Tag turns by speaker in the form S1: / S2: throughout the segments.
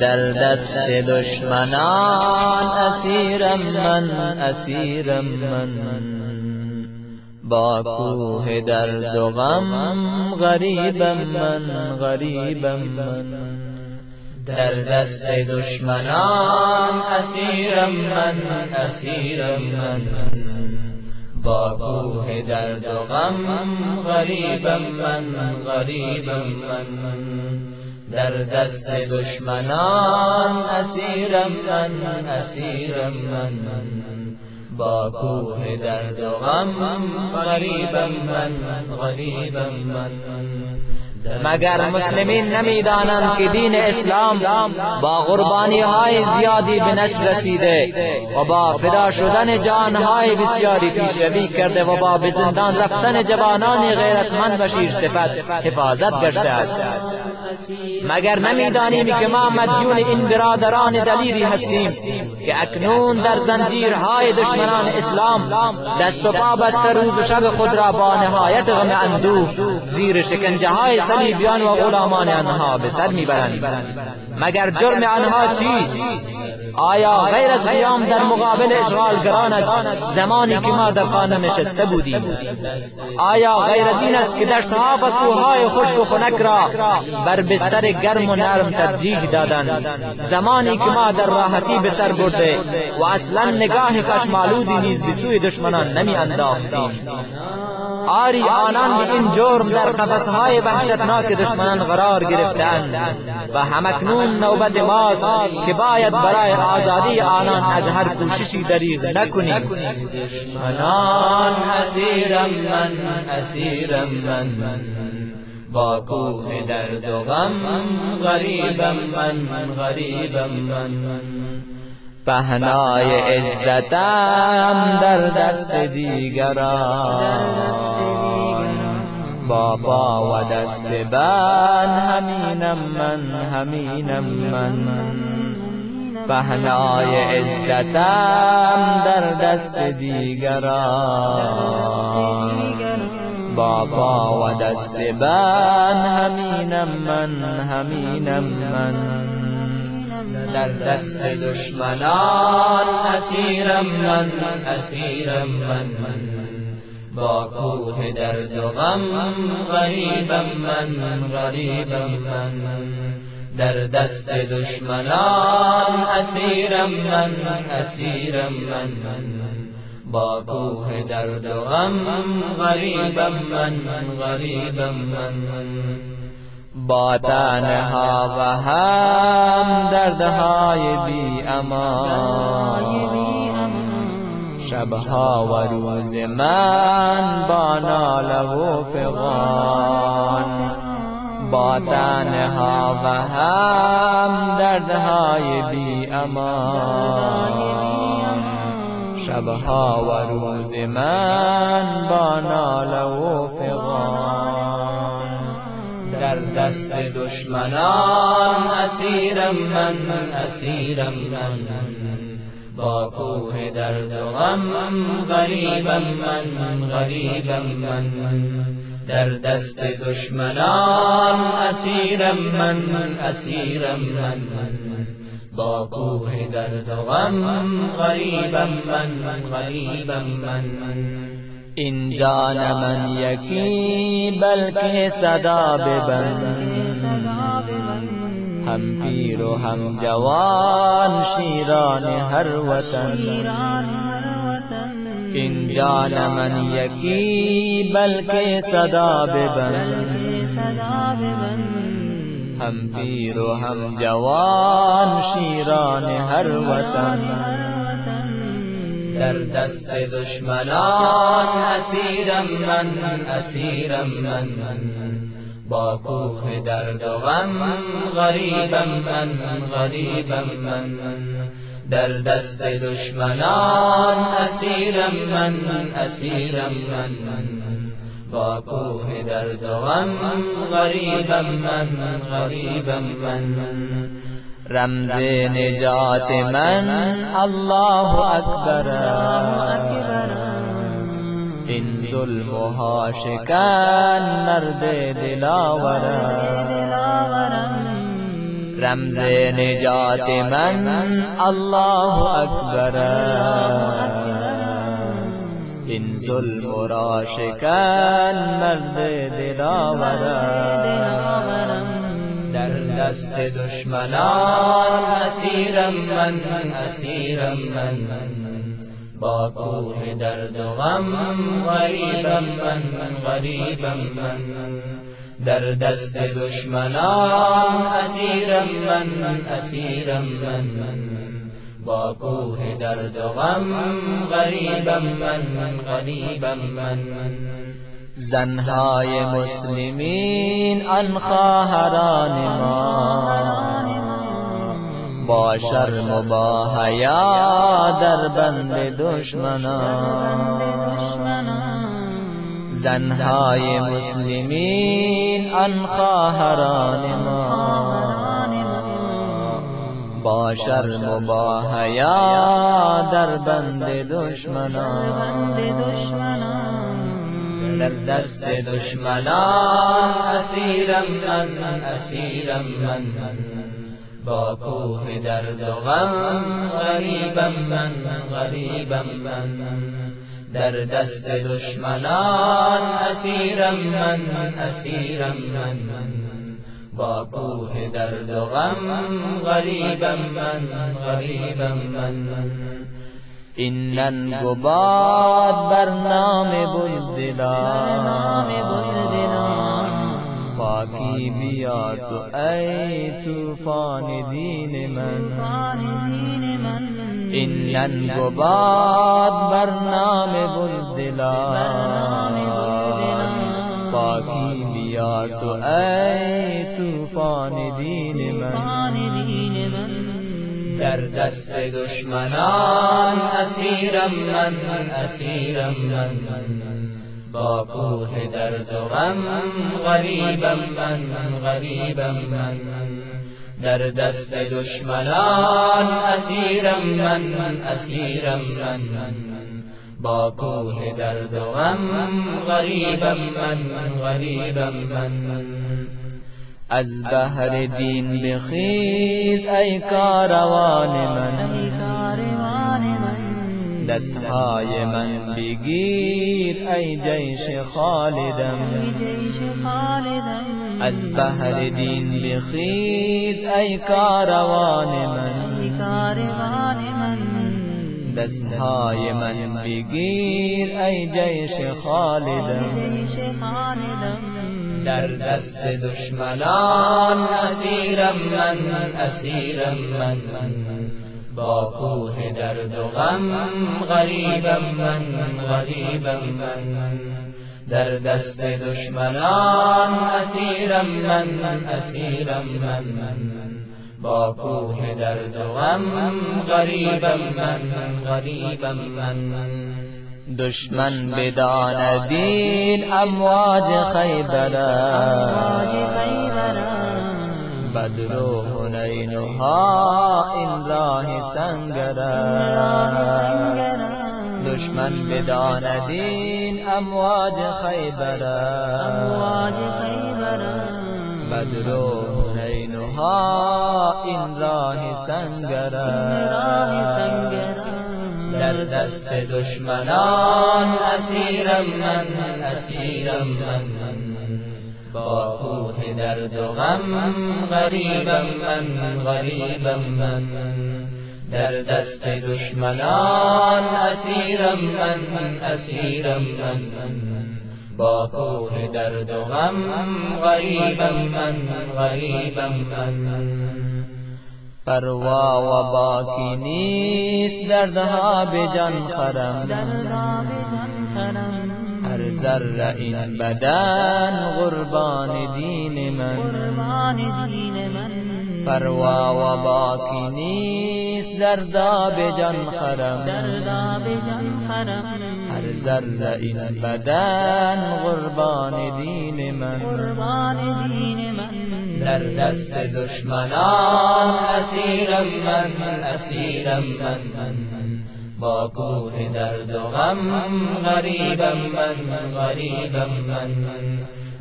S1: در دست دشمنان اسیرم من اسیرم من. با کوه درد و غم غریبم من غریبم من. در دست دشمنان اسیرم من اسیرم من. با کوه درد و غم غریبم من غریبم من. در دست دشمنان اسیرم من اسیرم من. با کوه درد و غم غریبم من غریبم من. مگر مسلمین نمی‌دانند که دین اسلام با قربانی های زیادی به نشر رسیده و با فدا شدن جان های بسیاری پیشروی کرده و با به زندان رفتن جوانان غیرتمند و شیرصفت حفاظت گشته است. مگر نمی‌دانیم که ما مدیون این برادران دلیری هستیم که اکنون در زنجیرهای دشمنان اسلام دست و پا بسته روز و شب خود را با نهایت غم اندوه زیر شکنجه های صلیبیان و غلامان آنها به سر می‌برند. مگر جرم آنها چیست؟ آیا غیر از قیام در مقابل اشغالگران است؟ زمانی که ما در خانه نشسته بودیم. آیا غیر از این است که دشتها و کوههای خشک و خنک را بر بستر گرم و نرم ترجیح دادند؟ زمانی که ما در راحتی به سر برده و اصلا نگاه خشمالودی نیز به سوی دشمنان نمی انداختیم آری آنان به این جرم در قفسهای وحشتناک دشمنان قرار گرفتند و همکنون نوبت ماست که باید برای آزادی آنان از هر کوششی دریغ نکنیم. دشمنان اسیرم من اسیرم من. با کوه درد و غم غریبم من غریبم من. پهنای عزتم در دست دیگران. با پا و دست بند همینم من همینم من. پهنای عزتم در دست دیگران. با پا و دست بند همینم من همینم من. در دست دشمنان اسیرم من اسیرم من. با کوه درد و غم غریبم من غریبم من. در دست دشمنان اسیرم من اسیرم من. با کوه درد و غم غریبم من غریبم من. با و هم دردهای بی امان. شبها و روز من با ناله فغان. با و هم دردهای بی امان. شبها و روز من با ناله فغان. دست دشمنان اسیرم من اسیرم من. با کوه درد و غم غریبم من غریبم من. در دست دشمنان اسیرم من اسیرم من. با کوه درد و غم غریبم من غریبم من. این جان من یکی بلکه صدا ببند هم پیر و هم جوان شیران هر وطن. این جان من یکی بلکه صدا ببند هم پیر و هم جوان شیران هر وطن. در دست دشمنان اسیرم من اسیرم من. با کوه درد و غم غریبم من غریبم من. در دست دشمنان اسیرم من اسیرم من. با کوه درد و غم غریبم من غریبم من. رمز نجات من الله اکبر این ظلم و هاشکن مرد دلاورم رمز نجات من الله اکبر این ظلم و راشکن مرد دلاورم در دست دشمنان اسیرم من اسیرم من. با کوه درد و غم غریبم من غریبم من. در دست دشمنان اسیرم من اسیرم من. با کوه درد و غم غریبم من غریبم من. زنهای مسلمین آن خواهران ما. با شرم و با حیا در بند دشمنان. زنهای مسلمین آن خواهران ما. با شرم و با حیا در بند دشمنان. در دست دشمنان اسیرم من اسیرم من. با کوه درد و غم غریبم من غریبم من. در دست دشمنان اسیرم من اسیرم من. با کوه درد و غم غریبم من غریبم من. انن گباد برنام بزدلا پاکی بیا تو اے طوفان دین من انن گباد برنام بزدلا پاکی بیا تو اے طوفان دین من در دست دشمنان اسیرم من اسیرم من. با کوه درد و غم غریبم من غریبم من. در دست دشمنان اسیرم من اسیرم من. با کوه درد و غم غریبم من غریبم من. از بحر دین بخیز ای کاروان من. دستهای من بگیر ای جیش خالدم. از بحر دین بخیز ای کاروان من. دستهای من بگیر ای جیش خالدم. در دست دشمنان اسیرم من اسیرم من. با کوه درد و غم غریبم من غریبم من. در دست دشمنان اسیرم من اسیرم من. با کوه درد و غم غریبم من غریبم من. دشمن بدان دین امواج خیبر بدر و حنین و ها این راه سنگر دشمن بدان دین امواج خیبر بدر و حنین و ها این راه سنگر در دست دشمنان اسیرم من اسیرم من. با کوه درد و غم غریبم من غریبم من. در دست دشمنان اسیرم من اسیرم من. با کوه درد و غم غریبم من غریبم من. پروا و باکی نیست دردها به جان خرم. هر ذره این بدن قربان دین من. پروا و باکی نیست دردا به جان خرم. ذره این بدن قربان دین من. در دست دشمنان اسیرم من اسیرم من. با کوه درد و غم غریبم من غریبم من.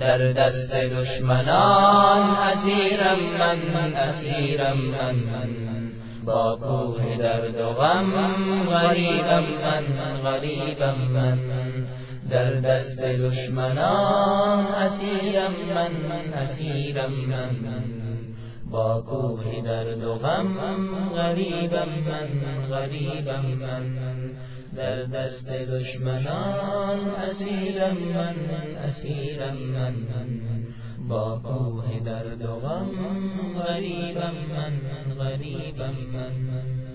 S1: در دست دشمنان اسیرم من اسیرم من. با کوه درد و غم غریبم من غریبم من. در دست دشمنان اسیرم من اسیرم من. با کوه درد و غم غریبم من غریبم من. در دست دشمنان اسیرم من اسیرم من. با کوه درد و غم غریبم من غریبم من.